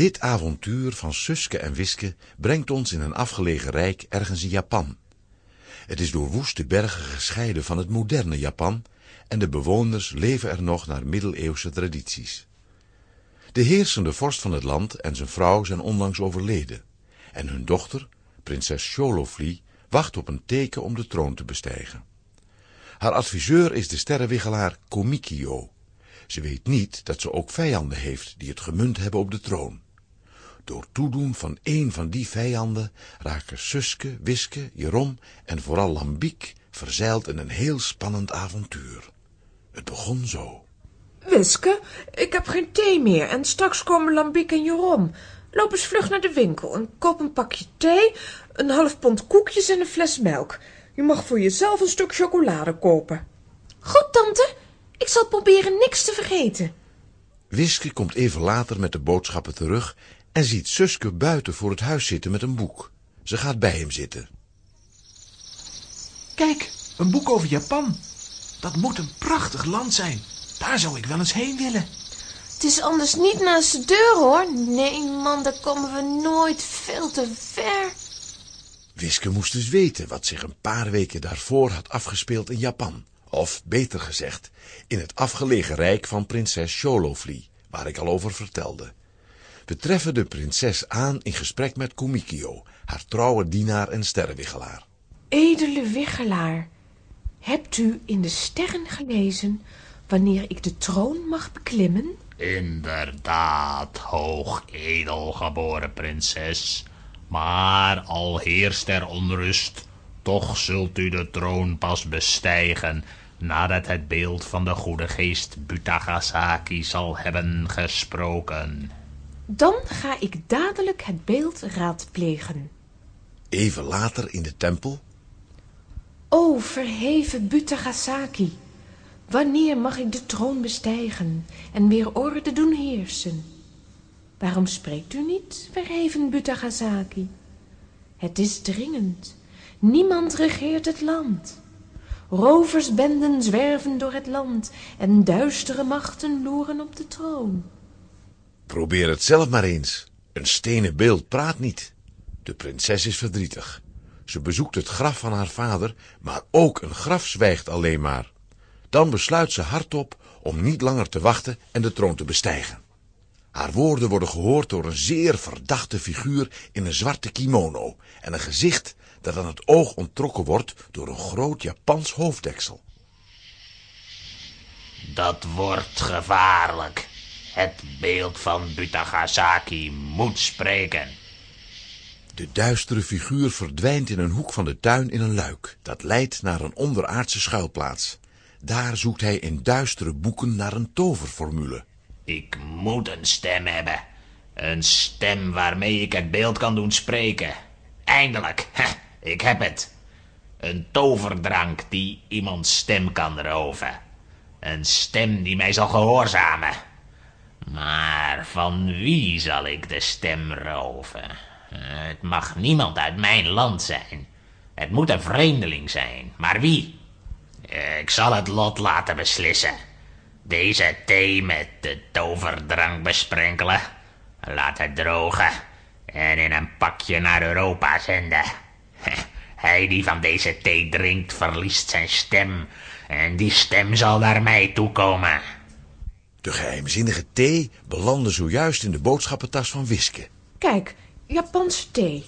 Dit avontuur van Suske en Wiske brengt ons in een afgelegen rijk ergens in Japan. Het is door woeste bergen gescheiden van het moderne Japan en de bewoners leven er nog naar middeleeuwse tradities. De heersende vorst van het land en zijn vrouw zijn onlangs overleden en hun dochter, prinses Sholofli, wacht op een teken om de troon te bestijgen. Haar adviseur is de sterrenwiggelaar Komikio. Ze weet niet dat ze ook vijanden heeft die het gemunt hebben op de troon. Door toedoen van één van die vijanden raken Suske, Wiske, Jerom en vooral Lambiek verzeild in een heel spannend avontuur. Het begon zo. Wiske, ik heb geen thee meer en straks komen Lambiek en Jeroen. Loop eens vlug naar de winkel en koop een pakje thee, een half pond koekjes en een fles melk. Je mag voor jezelf een stuk chocolade kopen. Goed, tante. Ik zal proberen niks te vergeten. Wiske komt even later met de boodschappen terug en ziet Suske buiten voor het huis zitten met een boek. Ze gaat bij hem zitten. Kijk, een boek over Japan. Dat moet een prachtig land zijn. Daar zou ik wel eens heen willen. Het is anders niet naast de deur, hoor. Nee, man, daar komen we nooit veel te ver. Wiske moest dus weten wat zich een paar weken daarvoor had afgespeeld in Japan. Of, beter gezegd, in het afgelegen rijk van prinses Sholofli, waar ik al over vertelde. We treffen de prinses aan in gesprek met Kumikio, haar trouwe dienaar en sterrenwiggelaar. Edele wiggelaar, hebt u in de sterren gelezen wanneer ik de troon mag beklimmen? Inderdaad, hoog edelgeboren prinses. Maar al heerst er onrust, toch zult u de troon pas bestijgen nadat het beeld van de goede geest Butagasaki zal hebben gesproken. Dan ga ik dadelijk het beeld raadplegen. Even later in de tempel. O verheven Butagasaki, wanneer mag ik de troon bestijgen en weer orde doen heersen? Waarom spreekt u niet, verheven Butagasaki? Het is dringend. Niemand regeert het land. Roversbenden zwerven door het land en duistere machten loeren op de troon. Probeer het zelf maar eens. Een stenen beeld praat niet. De prinses is verdrietig. Ze bezoekt het graf van haar vader, maar ook een graf zwijgt alleen maar. Dan besluit ze hardop om niet langer te wachten en de troon te bestijgen. Haar woorden worden gehoord door een zeer verdachte figuur in een zwarte kimono en een gezicht dat aan het oog onttrokken wordt door een groot Japans hoofddeksel. Dat wordt gevaarlijk. Het beeld van Butagasaki moet spreken. De duistere figuur verdwijnt in een hoek van de tuin in een luik. Dat leidt naar een onderaardse schuilplaats. Daar zoekt hij in duistere boeken naar een toverformule. Ik moet een stem hebben. Een stem waarmee ik het beeld kan doen spreken. Eindelijk, Heh, ik heb het. Een toverdrank die iemands stem kan roven. Een stem die mij zal gehoorzamen. Maar van wie zal ik de stem roven? Het mag niemand uit mijn land zijn. Het moet een vreemdeling zijn. Maar wie? Ik zal het lot laten beslissen. Deze thee met de toverdrank besprenkelen. Laat het drogen. En in een pakje naar Europa zenden. Hij die van deze thee drinkt, verliest zijn stem. En die stem zal naar mij toekomen. De geheimzinnige thee belandde zojuist in de boodschappentas van Wiske. Kijk, Japanse thee.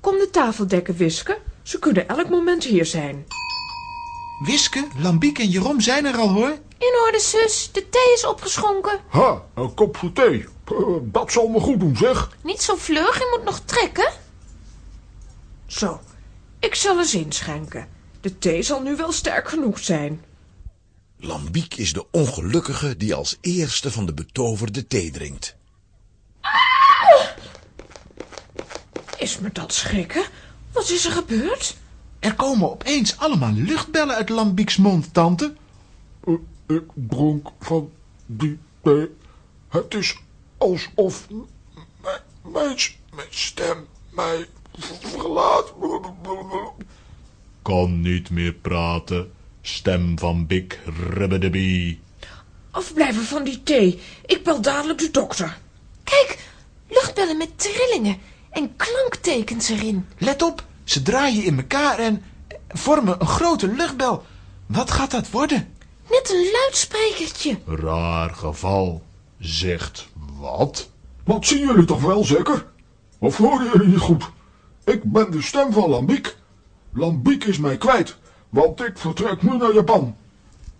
Kom de tafel dekken, Wiske. Ze kunnen elk moment hier zijn. Wiske, Lambiek en Jeroen zijn er al, hoor. In orde, zus. De thee is opgeschonken. Ha, een kopje thee. Eh, Dat zal me goed doen, zeg. Niet zo vlug, je moet nog trekken. Zo, ik zal eens inschenken. De thee zal nu wel sterk genoeg zijn. Lambiek is de ongelukkige die als eerste van de betoverde thee drinkt. Is me dat schrikken? Wat is er gebeurd? Er komen opeens allemaal luchtbellen uit Lambieks mond, tante. Eh, Ik dronk van die thee. Het is alsof mijn, mijn, stem mij verlaat. Kan niet meer praten. Stem van Big Ribbidibee. Afblijven van die thee. Ik bel dadelijk de dokter. Kijk, lucht spellen met trillingen en klanktekens erin. Let op, ze draaien in elkaar en vormen een grote luchtbel. Wat gaat dat worden? Net een luidsprekertje. Raar geval. Zegt wat? Wat zien jullie toch wel zeker? Of horen jullie niet goed? Ik ben de stem van Lambiek. Lambiek is mij kwijt, want ik vertrek nu naar Japan.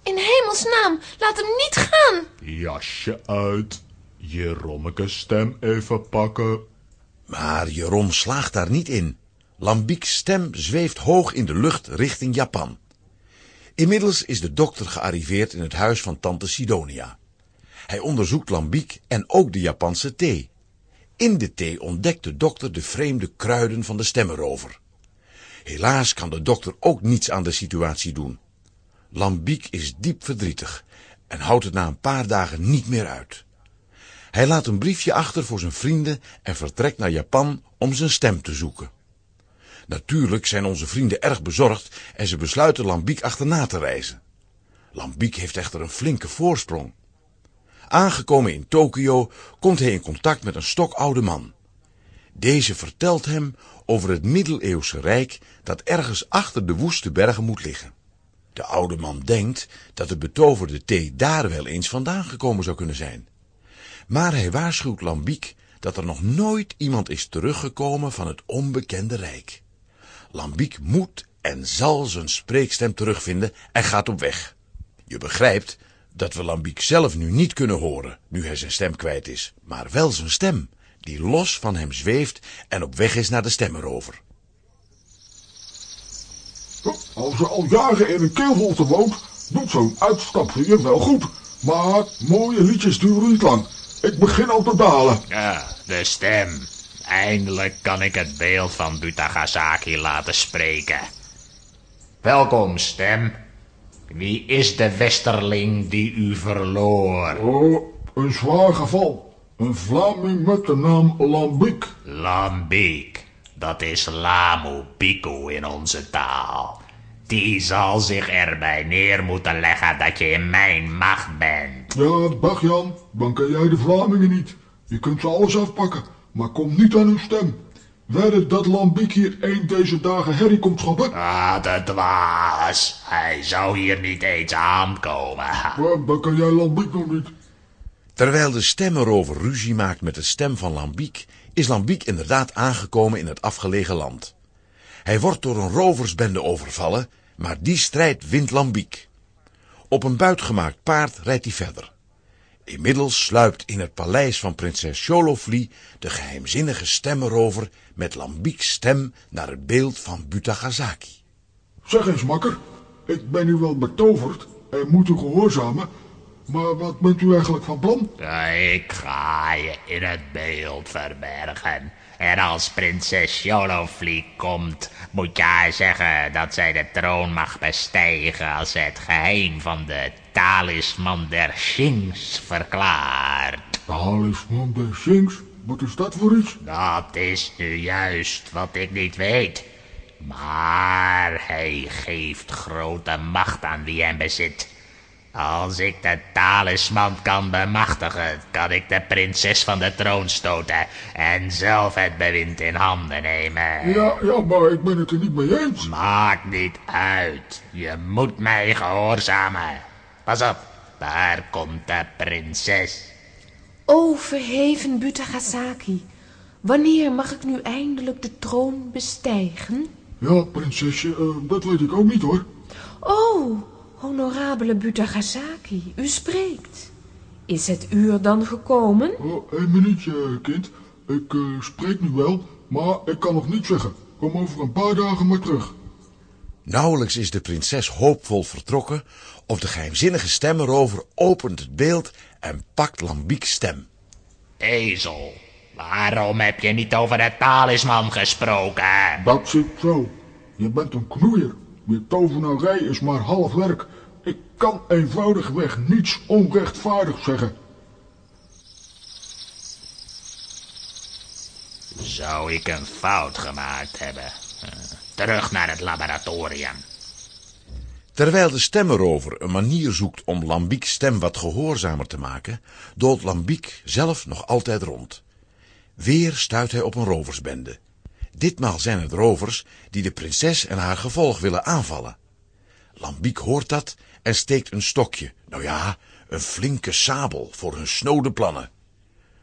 In hemelsnaam, laat hem niet gaan. Jasje uit. Jerommeke stem even pakken. Maar Jeroen slaagt daar niet in. Lambiek's stem zweeft hoog in de lucht richting Japan. Inmiddels is de dokter gearriveerd in het huis van tante Sidonia. Hij onderzoekt Lambiek en ook de Japanse thee. In de thee ontdekt de dokter de vreemde kruiden van de stemmerover. Helaas kan de dokter ook niets aan de situatie doen. Lambiek is diep verdrietig en houdt het na een paar dagen niet meer uit. Hij laat een briefje achter voor zijn vrienden en vertrekt naar Japan om zijn stem te zoeken. Natuurlijk zijn onze vrienden erg bezorgd en ze besluiten Lambiek achterna te reizen. Lambiek heeft echter een flinke voorsprong. Aangekomen in Tokio komt hij in contact met een stokoude man. Deze vertelt hem over het middeleeuwse rijk dat ergens achter de woeste bergen moet liggen. De oude man denkt dat de betoverde thee daar wel eens vandaan gekomen zou kunnen zijn. Maar hij waarschuwt Lambiek dat er nog nooit iemand is teruggekomen van het onbekende rijk. Lambiek moet en zal zijn spreekstem terugvinden en gaat op weg. Je begrijpt dat we Lambiek zelf nu niet kunnen horen, nu hij zijn stem kwijt is, maar wel zijn stem, die los van hem zweeft en op weg is naar de stemmerover. Als je al jaren in een keelholte woont, doet zo'n uitstapje je wel goed. Maar mooie liedjes duren niet lang. Ik begin al te dalen. Ja, de stem. Eindelijk kan ik het beeld van Butagasaki laten spreken. Welkom, stem. Wie is de westerling die u verloor? Oh, een zwaar geval. Een Vlaming met de naam Lambiek. Lambiek. Dat is Lamu Pico in onze taal. Die zal zich erbij neer moeten leggen dat je in mijn macht bent. Ja, dag Jan, dan ken jij de Vlamingen niet. Je kunt ze alles afpakken, maar kom niet aan hun stem. Wedden dat Lambiek hier één deze dagen herrie komt schoppen? Ah, de dwaas. Hij zou hier niet eens aankomen. Ja, dan kan jij Lambiek nog niet. Terwijl de stemmerover ruzie maakt met de stem van Lambiek, is Lambiek inderdaad aangekomen in het afgelegen land. Hij wordt door een roversbende overvallen, maar die strijd wint Lambiek. Op een buitgemaakt paard rijdt hij verder. Inmiddels sluipt in het paleis van prinses Sholofli de geheimzinnige stemmerover met Lambieks stem naar het beeld van Butagasaki. Zeg eens, makker. Ik ben u wel betoverd en moet u gehoorzamen. Maar wat bent u eigenlijk van plan? Ik ga je in het beeld verbergen. En als prinses Jolofli komt, moet je haar zeggen dat zij de troon mag bestijgen als ze het geheim van de talisman der Shings verklaart. Talisman der Shinx? Wat is dat voor iets? Dat is nu juist wat ik niet weet. Maar hij geeft grote macht aan wie hem bezit. Als ik de talisman kan bemachtigen, kan ik de prinses van de troon stoten en zelf het bewind in handen nemen. Ja, ja, maar ik ben het er niet mee eens. Maakt niet uit. Je moet mij gehoorzamen. Pas op, daar komt de prinses. O verheven Butagasaki, wanneer mag ik nu eindelijk de troon bestijgen? Ja, prinsesje, eh, dat weet ik ook niet hoor. O, honorabele Butagasaki, u spreekt. Is het uur dan gekomen? Oh, één minuutje, kind. Ik eh, spreek nu wel, maar ik kan nog niet zeggen. Kom over een paar dagen maar terug. Nauwelijks is de prinses hoopvol vertrokken, of de geheimzinnige stemmerover opent het beeld en pakt Lambiek's stem. Ezel, waarom heb je niet over de talisman gesproken? Dat zit zo. Je bent een knoeier. Je tovenarij is maar half werk. Ik kan eenvoudigweg niets onrechtvaardig zeggen. Zou ik een fout gemaakt hebben? Terug naar het laboratorium. Terwijl de stemmerover een manier zoekt om Lambiek's stem wat gehoorzamer te maken, doolt Lambiek zelf nog altijd rond. Weer stuit hij op een roversbende. Ditmaal zijn het rovers die de prinses en haar gevolg willen aanvallen. Lambiek hoort dat en steekt een stokje, nou ja, een flinke sabel voor hun snode plannen.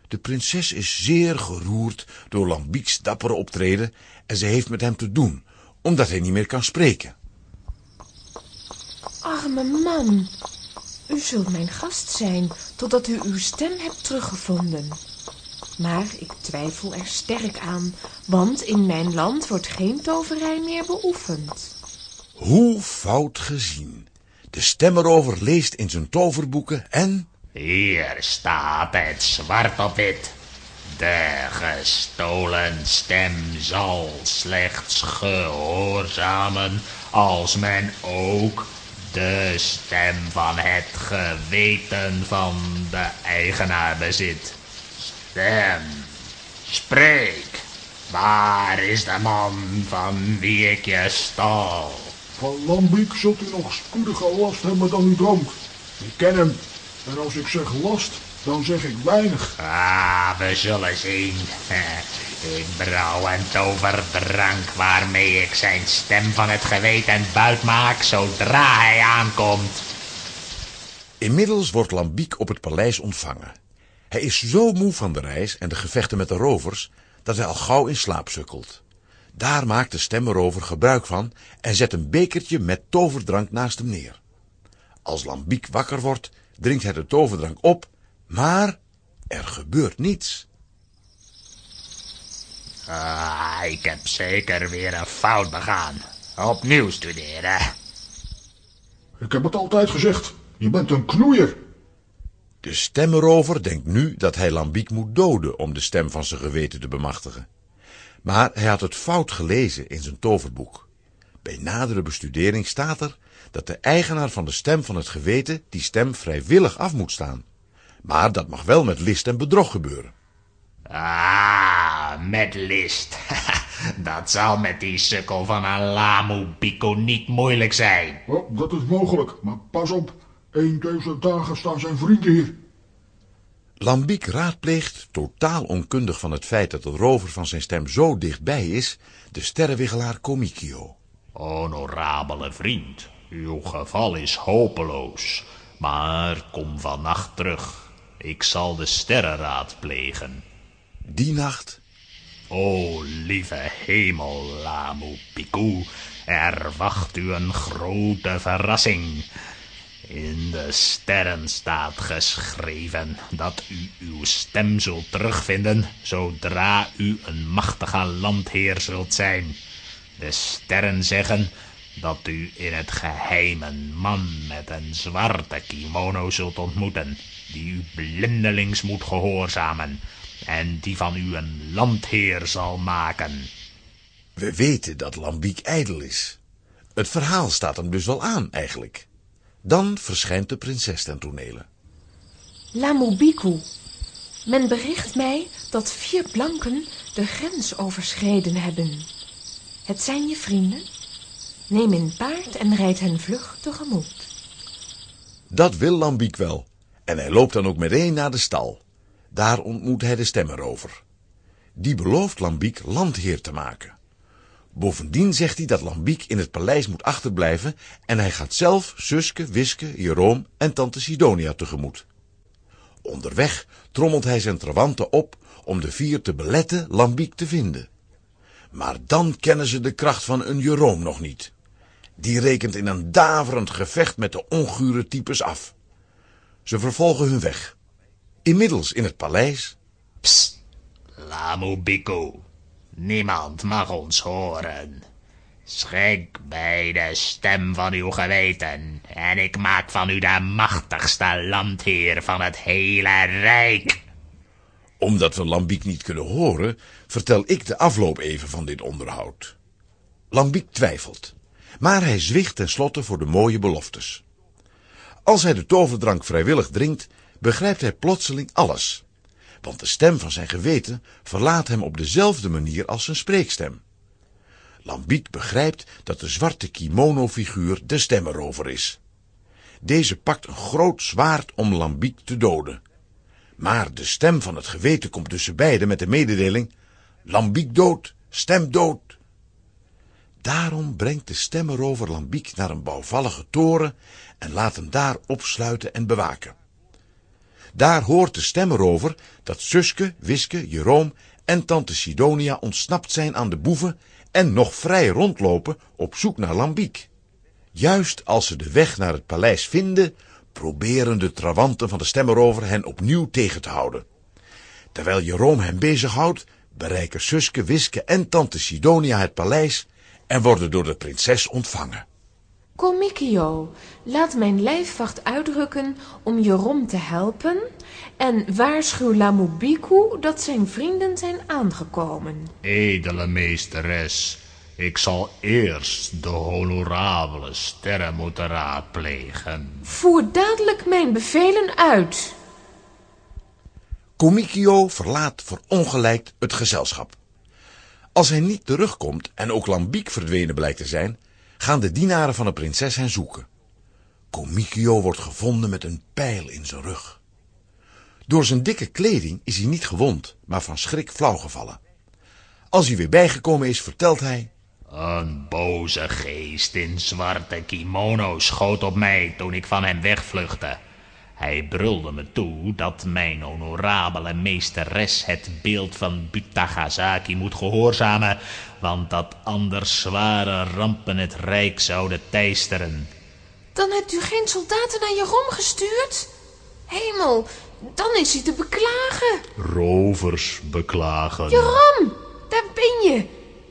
De prinses is zeer geroerd door Lambieks dappere optreden en ze heeft met hem te doen, omdat hij niet meer kan spreken. Arme man, u zult mijn gast zijn totdat u uw stem hebt teruggevonden. Maar ik twijfel er sterk aan, want in mijn land wordt geen toverij meer beoefend. Hoe fout gezien. De stemmerover leest in zijn toverboeken en... Hier staat het zwart op wit. De gestolen stem zal slechts gehoorzamen als men ook de stem van het geweten van de eigenaar bezit. Stem, spreek. Waar is de man van wie ik je stal? Van Lambiek zult u nog spoediger last hebben dan u droomt. Ik ken hem. En als ik zeg last, dan zeg ik weinig. Ah, we zullen zien. Ik brouw een toverdrank waarmee ik zijn stem van het geweten buit maak zodra hij aankomt. Inmiddels wordt Lambiek op het paleis ontvangen. Hij is zo moe van de reis en de gevechten met de rovers, dat hij al gauw in slaap sukkelt. Daar maakt de stemmerover gebruik van en zet een bekertje met toverdrank naast hem neer. Als Lambiek wakker wordt, drinkt hij de toverdrank op, maar er gebeurt niets. Ah, ik heb zeker weer een fout begaan. Opnieuw studeren. Ik heb het altijd gezegd. Je bent een knoeier. De stemmerover denkt nu dat hij Lambiek moet doden om de stem van zijn geweten te bemachtigen. Maar hij had het fout gelezen in zijn toverboek. Bij nadere bestudering staat er dat de eigenaar van de stem van het geweten die stem vrijwillig af moet staan. Maar dat mag wel met list en bedrog gebeuren. Ah, met list. Dat zal met die sukkel van een Lamu Pico niet moeilijk zijn. Oh, dat is mogelijk, maar pas op. Een deze dagen staan zijn vrienden hier. Lambiek raadpleegt, totaal onkundig van het feit dat de rover van zijn stem zo dichtbij is, de sterrenwiggelaar Comikio. Honorabele vriend, uw geval is hopeloos. Maar kom vannacht terug. Ik zal de sterren raadplegen. Die nacht O lieve hemel, Lamu Piku, er wacht u een grote verrassing. In de sterren staat geschreven dat u uw stem zult terugvinden zodra u een machtige landheer zult zijn. De sterren zeggen dat u in het geheim een man met een zwarte kimono zult ontmoeten, die u blindelings moet gehoorzamen en die van u een landheer zal maken. We weten dat Lambiek ijdel is. Het verhaal staat hem dus wel aan, eigenlijk. Dan verschijnt de prinses ten tonele. Lamubiku, men bericht mij dat vier blanken de grens overschreden hebben. Het zijn je vrienden? Neem een paard en rijd hen vlug tegemoet. Dat wil Lambiek wel. En hij loopt dan ook meteen naar de stal. Daar ontmoet hij de stemmerover. Die belooft Lambiek landheer te maken. Bovendien zegt hij dat Lambiek in het paleis moet achterblijven en hij gaat zelf Suske, Wiske, Jeroen en tante Sidonia tegemoet. Onderweg trommelt hij zijn trawanten op om de vier te beletten Lambiek te vinden. Maar dan kennen ze de kracht van een Jeroen nog niet. Die rekent in een daverend gevecht met de ongure types af. Ze vervolgen hun weg. Inmiddels in het paleis Psst, Lamu Biko. Niemand mag ons horen. Schenk mij de stem van uw geweten en ik maak van u de machtigste landheer van het hele rijk. Omdat we Lambiek niet kunnen horen, vertel ik de afloop even van dit onderhoud. Lambiek twijfelt, maar hij zwicht tenslotte voor de mooie beloftes. Als hij de toverdrank vrijwillig drinkt, begrijpt hij plotseling alles. Want de stem van zijn geweten verlaat hem op dezelfde manier als zijn spreekstem. Lambiek begrijpt dat de zwarte kimono-figuur de stemmerover is. Deze pakt een groot zwaard om Lambiek te doden. Maar de stem van het geweten komt tussen beiden met de mededeling... Lambiek dood, stem dood. Daarom brengt de stemmerover Lambiek naar een bouwvallige toren en laat hem daar opsluiten en bewaken. Daar hoort de stemmerover dat Suske, Wiske, Jeroen en tante Sidonia ontsnapt zijn aan de boeven en nog vrij rondlopen op zoek naar Lambiek. Juist als ze de weg naar het paleis vinden, proberen de trawanten van de stemmerover hen opnieuw tegen te houden. Terwijl Jeroen hen bezighoudt, bereiken Suske, Wiske en tante Sidonia het paleis en worden door de prinses ontvangen. Comicchio, laat mijn lijfwacht uitrukken om Jeroen te helpen en waarschuw Lamubiku dat zijn vrienden zijn aangekomen. Edele meesteres, ik zal eerst de honorabele sterren moeten raadplegen. Voer dadelijk mijn bevelen uit. Comicchio verlaat verongelijkt het gezelschap. Als hij niet terugkomt en ook Lambiek verdwenen blijkt te zijn, gaan de dienaren van de prinses hen zoeken. Comicchio wordt gevonden met een pijl in zijn rug. Door zijn dikke kleding is hij niet gewond, maar van schrik flauwgevallen. Als hij weer bijgekomen is, vertelt hij... Een boze geest in zwarte kimono schoot op mij toen ik van hem wegvluchtte. Hij brulde me toe dat mijn honorabele meesteres het beeld van Butagazaki moet gehoorzamen, want dat anders zware rampen het rijk zouden teisteren. Dan hebt u geen soldaten naar Jeroen gestuurd? Hemel, dan is hij te beklagen. Rovers beklagen. Jeroen, daar ben je.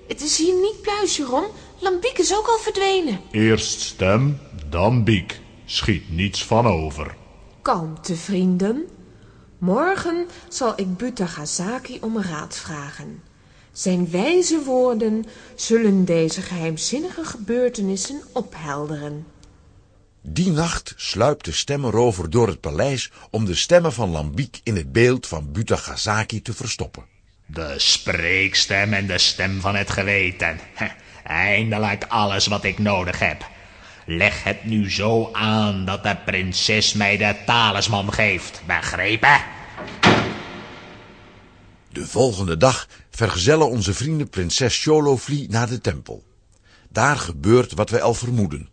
Het is hier niet pluis, Jeroen. Lambiek is ook al verdwenen. Eerst stem, dan biek. Schiet niets van over. Kalmte, vrienden. Morgen zal ik Butagazaki om raad vragen. Zijn wijze woorden zullen deze geheimzinnige gebeurtenissen ophelderen. Die nacht sluipt de stemmerover door het paleis om de stemmen van Lambiek in het beeld van Butagazaki te verstoppen. De spreekstem en de stem van het geweten. Eindelijk alles wat ik nodig heb. Leg het nu zo aan dat de prinses mij de talisman geeft. Begrepen? De volgende dag vergezellen onze vrienden prinses Sholofli naar de tempel. Daar gebeurt wat wij al vermoeden.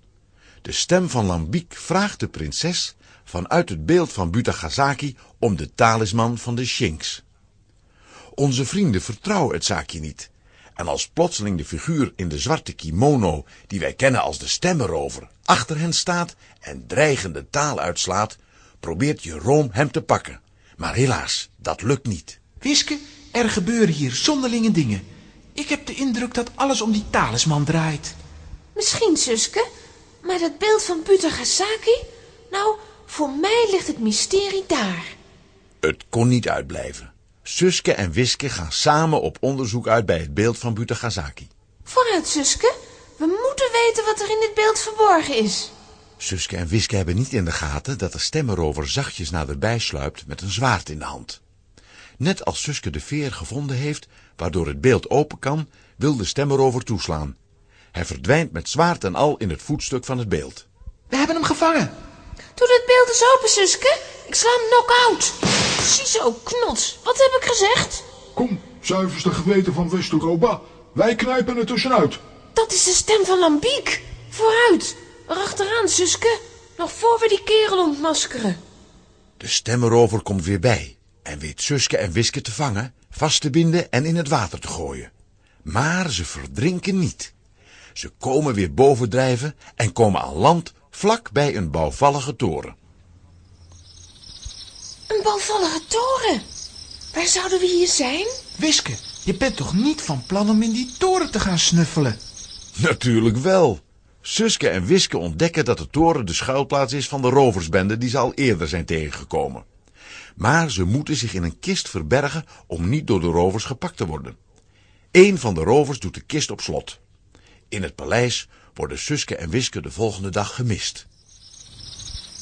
De stem van Lambiek vraagt de prinses vanuit het beeld van Butagazaki om de talisman van de Shinx. Onze vrienden vertrouwen het zaakje niet. En als plotseling de figuur in de zwarte kimono, die wij kennen als de stemmerover, achter hen staat en dreigende taal uitslaat, probeert Jeroen hem te pakken. Maar helaas, dat lukt niet. Wiske, er gebeuren hier zonderlinge dingen. Ik heb de indruk dat alles om die talisman draait. Misschien, Suske, maar dat beeld van Butagazaki? Nou, voor mij ligt het mysterie daar. Het kon niet uitblijven. Suske en Wiske gaan samen op onderzoek uit bij het beeld van Butagazaki. Vooruit, Suske. We moeten weten wat er in dit beeld verborgen is. Suske en Wiske hebben niet in de gaten dat de stemmerover zachtjes naderbij sluipt met een zwaard in de hand. Net als Suske de veer gevonden heeft, waardoor het beeld open kan, wil de stemmerover toeslaan. Hij verdwijnt met zwaard en al in het voetstuk van het beeld. We hebben hem gevangen. Doe dat beeld eens open, Suske. Ik sla hem knock-out. Ziezo, knots. Wat heb ik gezegd? Kom, zuiverste geweten van West-Europa. Wij knijpen er tussenuit. Dat is de stem van Lambiek. Vooruit. Erachteraan, Suske. Nog voor we die kerel ontmaskeren. De stemmerover komt weer bij en weet Suske en Wiske te vangen, vast te binden en in het water te gooien. Maar ze verdrinken niet. Ze komen weer bovendrijven en komen aan land vlak bij een bouwvallige toren. Bouwvallige toren. Waar zouden we hier zijn? Wiske, je bent toch niet van plan om in die toren te gaan snuffelen? Natuurlijk wel. Suske en Wiske ontdekken dat de toren de schuilplaats is van de roversbende die ze al eerder zijn tegengekomen. Maar ze moeten zich in een kist verbergen om niet door de rovers gepakt te worden. Eén van de rovers doet de kist op slot. In het paleis worden Suske en Wiske de volgende dag gemist.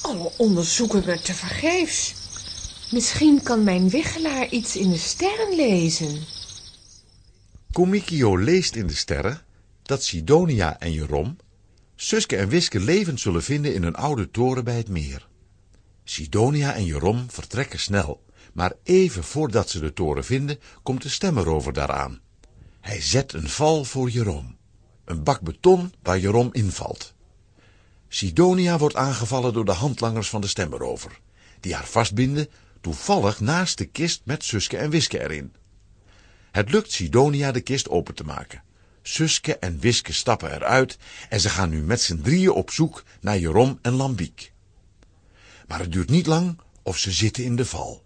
Alle onderzoeken werden tevergeefs. Misschien kan mijn wiggelaar iets in de sterren lezen. Comicchio leest in de sterren dat Sidonia en Jeroen Suske en Wiske levend zullen vinden in een oude toren bij het meer. Sidonia en Jeroen vertrekken snel, Maar even voordat ze de toren vinden, komt de stemmerover daaraan. Hij zet een val voor Jeroen. Een bak beton waar Jeroen invalt. Sidonia wordt aangevallen door de handlangers van de stemmerover, die haar vastbinden, toevallig naast de kist met Suske en Wiske erin. Het lukt Sidonia de kist open te maken. Suske en Wiske stappen eruit en ze gaan nu met z'n drieën op zoek naar Jeroen en Lambiek. Maar het duurt niet lang of ze zitten in de val.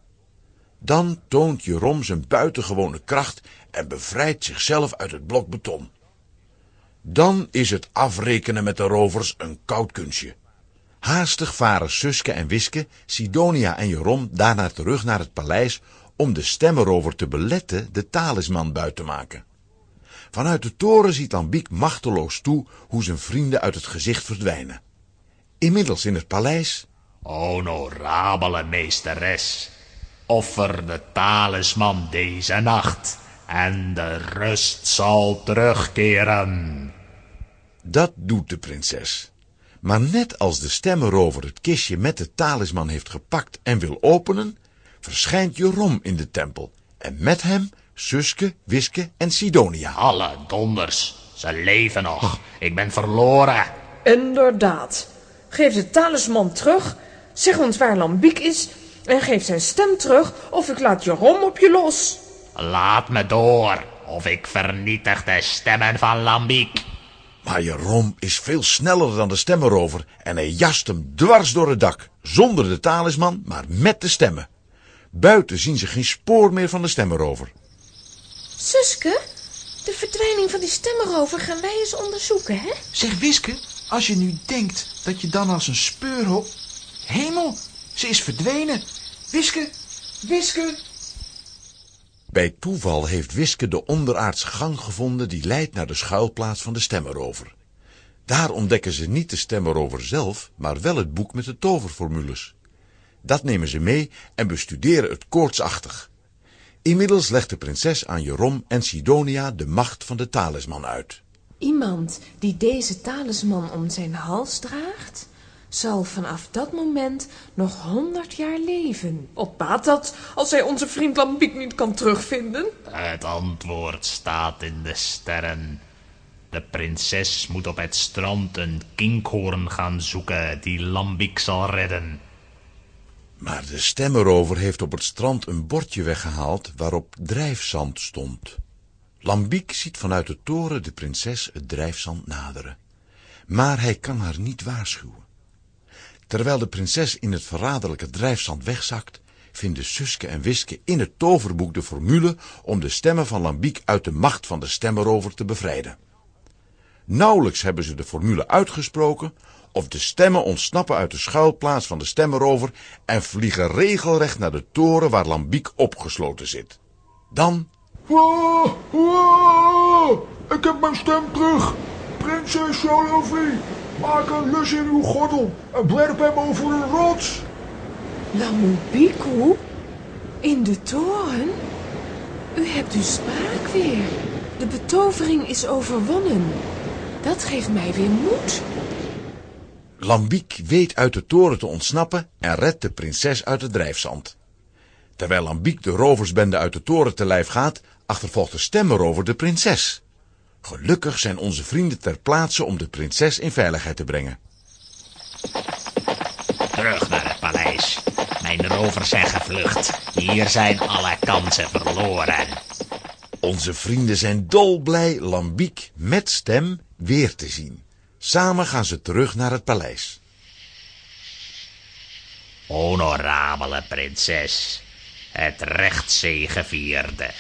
Dan toont Jeroen zijn buitengewone kracht en bevrijdt zichzelf uit het blok beton. Dan is het afrekenen met de rovers een koud kunstje. Haastig varen Suske en Wiske, Sidonia en Jeroen daarna terug naar het paleis om de stemmerover te beletten de talisman buiten te maken. Vanuit de toren ziet Lambiek machteloos toe hoe zijn vrienden uit het gezicht verdwijnen. Inmiddels in het paleis... Honorabele meesteres, offer de talisman deze nacht en de rust zal terugkeren. Dat doet de prinses. Maar net als de stemmerover het kistje met de talisman heeft gepakt en wil openen, verschijnt Jeroen in de tempel en met hem Suske, Wiske en Sidonia. Alle donders, ze leven nog. Ik ben verloren. Inderdaad. Geef de talisman terug, zeg ons waar Lambiek is en geef zijn stem terug of ik laat Jeroen op je los. Laat me door, of ik vernietig de stemmen van Lambiek. Maar Jeroen is veel sneller dan de stemmerover en hij jast hem dwars door het dak, zonder de talisman, maar met de stemmen. Buiten zien ze geen spoor meer van de stemmerover. Suske, de verdwijning van die stemmerover gaan wij eens onderzoeken, hè? Zeg Wiske, als je nu denkt dat je dan als een speurho... Hemel, ze is verdwenen. Wiske, Wiske. Bij toeval heeft Wiske de onderaardse gang gevonden die leidt naar de schuilplaats van de stemmerover. Daar ontdekken ze niet de stemmerover zelf, maar wel het boek met de toverformules. Dat nemen ze mee en bestuderen het koortsachtig. Inmiddels legt de prinses aan Jeroen en Sidonia de macht van de talisman uit. Iemand die deze talisman om zijn hals draagt, zal vanaf dat moment nog honderd jaar leven. Op baat dat als hij onze vriend Lambiek niet kan terugvinden? Het antwoord staat in de sterren. De prinses moet op het strand een kinkhoorn gaan zoeken die Lambiek zal redden. Maar de stemmerover heeft op het strand een bordje weggehaald waarop drijfzand stond. Lambiek ziet vanuit de toren de prinses het drijfzand naderen. Maar hij kan haar niet waarschuwen. Terwijl de prinses in het verraderlijke drijfzand wegzakt, vinden Suske en Wiske in het toverboek de formule om de stemmen van Lambiek uit de macht van de stemmerover te bevrijden. Nauwelijks hebben ze de formule uitgesproken, of de stemmen ontsnappen uit de schuilplaats van de stemmerover en vliegen regelrecht naar de toren waar Lambiek opgesloten zit. Dan... Wow, ik heb mijn stem terug. Prinses Jolofie, maak een lus in uw gordel en werp hem over een rots. Lamubiku? In de toren? U hebt uw spraak weer. De betovering is overwonnen. Dat geeft mij weer moed. Lambiek weet uit de toren te ontsnappen en redt de prinses uit het drijfzand. Terwijl Lambiek de roversbende uit de toren te lijf gaat, achtervolgt de stemmerover de prinses. Gelukkig zijn onze vrienden ter plaatse om de prinses in veiligheid te brengen. Terug naar het paleis. Mijn rovers zijn gevlucht. Hier zijn alle kansen verloren. Onze vrienden zijn dolblij Lambiek met stem weer te zien. Samen gaan ze terug naar het paleis. Honorabele prinses, het recht zegevierde.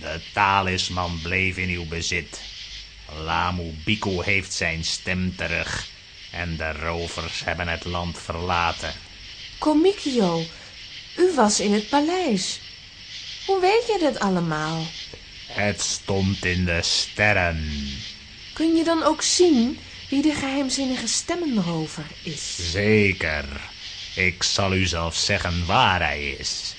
De talisman bleef in uw bezit. Lamu Biku heeft zijn stem terug en de rovers hebben het land verlaten. Komikio, u was in het paleis. Hoe weet je dat allemaal? Het stond in de sterren. Kun je dan ook zien wie de geheimzinnige stemmenrover is? Zeker. Ik zal u zelf zeggen waar hij is.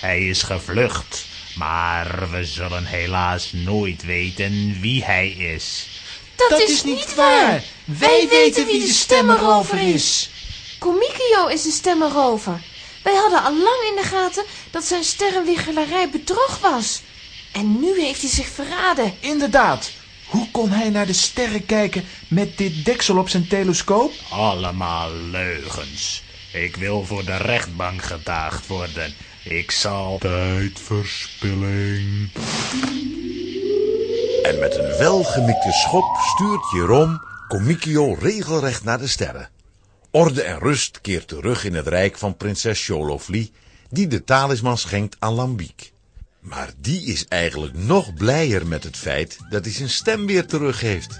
Hij is gevlucht, maar we zullen helaas nooit weten wie hij is. Dat, is, niet waar. Wij weten wie de stemmenrover is. Komikio is de stemmenrover. Wij hadden al lang in de gaten dat zijn sterrenwichelarij bedrog was. En nu heeft hij zich verraden. Inderdaad. Hoe kon hij naar de sterren kijken met dit deksel op zijn telescoop? Allemaal leugens. Ik wil voor de rechtbank gedaagd worden. Ik zal... Tijdverspilling. En met een welgemikte schop stuurt Jeroen Comikio regelrecht naar de sterren. Orde en rust keert terug in het rijk van prinses Sholofli, die de talisman schenkt aan Lambiek. Maar die is eigenlijk nog blijer met het feit dat hij zijn stem weer terug heeft.